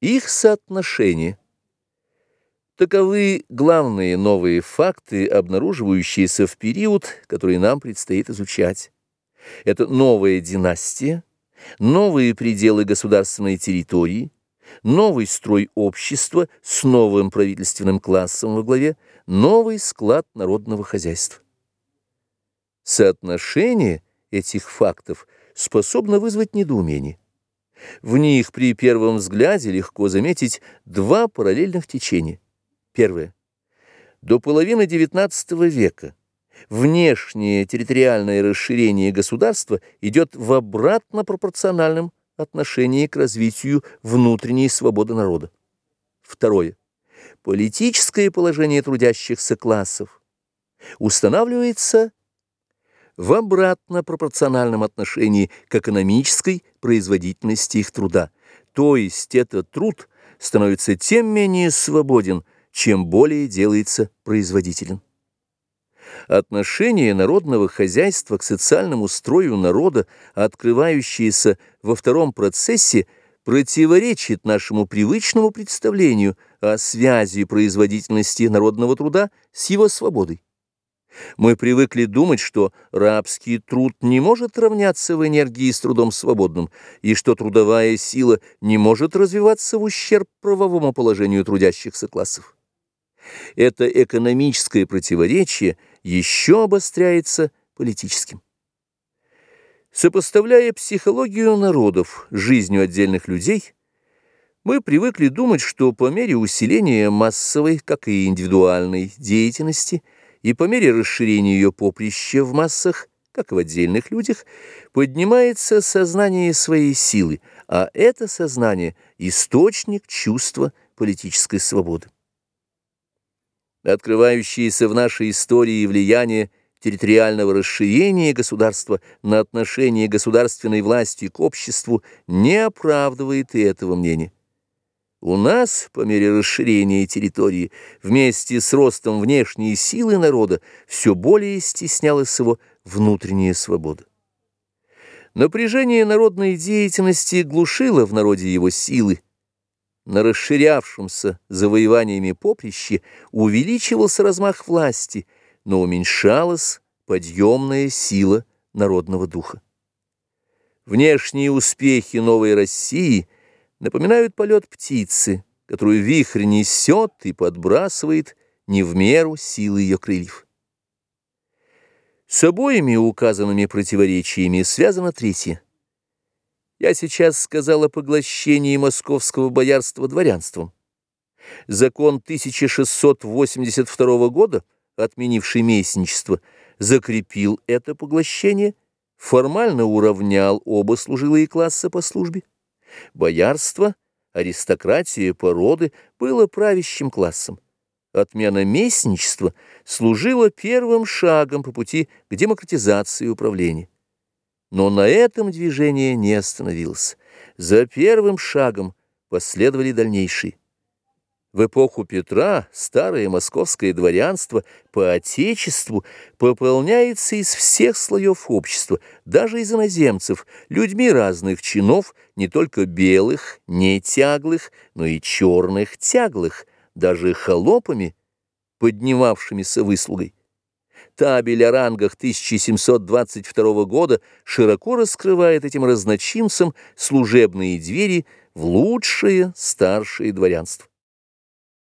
Их соотношение. Таковы главные новые факты, обнаруживающиеся в период, который нам предстоит изучать. Это новая династия, новые пределы государственной территории, новый строй общества с новым правительственным классом во главе, новый склад народного хозяйства. Соотношение этих фактов способно вызвать недоумение. В них при первом взгляде легко заметить два параллельных течения. Первое. До половины XIX века внешнее территориальное расширение государства идет в обратно пропорциональном отношении к развитию внутренней свободы народа. Второе. Политическое положение трудящихся классов устанавливается в обратно пропорциональном отношении к экономической производительности их труда, то есть этот труд становится тем менее свободен, чем более делается производителен. Отношение народного хозяйства к социальному строю народа, открывающееся во втором процессе, противоречит нашему привычному представлению о связи производительности народного труда с его свободой. Мы привыкли думать, что рабский труд не может равняться в энергии с трудом свободным, и что трудовая сила не может развиваться в ущерб правовому положению трудящихся классов. Это экономическое противоречие еще обостряется политическим. Сопоставляя психологию народов с жизнью отдельных людей, мы привыкли думать, что по мере усиления массовой, как и индивидуальной деятельности – и по мере расширения ее поприща в массах, как и в отдельных людях, поднимается сознание своей силы, а это сознание – источник чувства политической свободы. Открывающееся в нашей истории влияние территориального расширения государства на отношение государственной власти к обществу не оправдывает и этого мнения. У нас, по мере расширения территории, вместе с ростом внешней силы народа, все более стеснялась его внутренняя свобода. Напряжение народной деятельности глушило в народе его силы. На расширявшемся завоеваниями поприще увеличивался размах власти, но уменьшалась подъемная сила народного духа. Внешние успехи новой России – напоминают полет птицы, которую вихрь несет и подбрасывает не в меру силы ее крыльев. С обоими указанными противоречиями связано третье. Я сейчас сказал о поглощении московского боярства дворянством. Закон 1682 года, отменивший местничество, закрепил это поглощение, формально уравнял оба служилые класса по службе. Боярство, аристократия породы было правящим классом. Отмена местничества служила первым шагом по пути к демократизации управления. Но на этом движение не остановилось. За первым шагом последовали дальнейшие. В эпоху Петра старое московское дворянство по отечеству пополняется из всех слоев общества, даже из иноземцев, людьми разных чинов, не только белых, не тяглых, но и черных тяглых, даже холопами, поднимавшимися выслугой. Табель о рангах 1722 года широко раскрывает этим разночинцам служебные двери в лучшее старшее дворянство.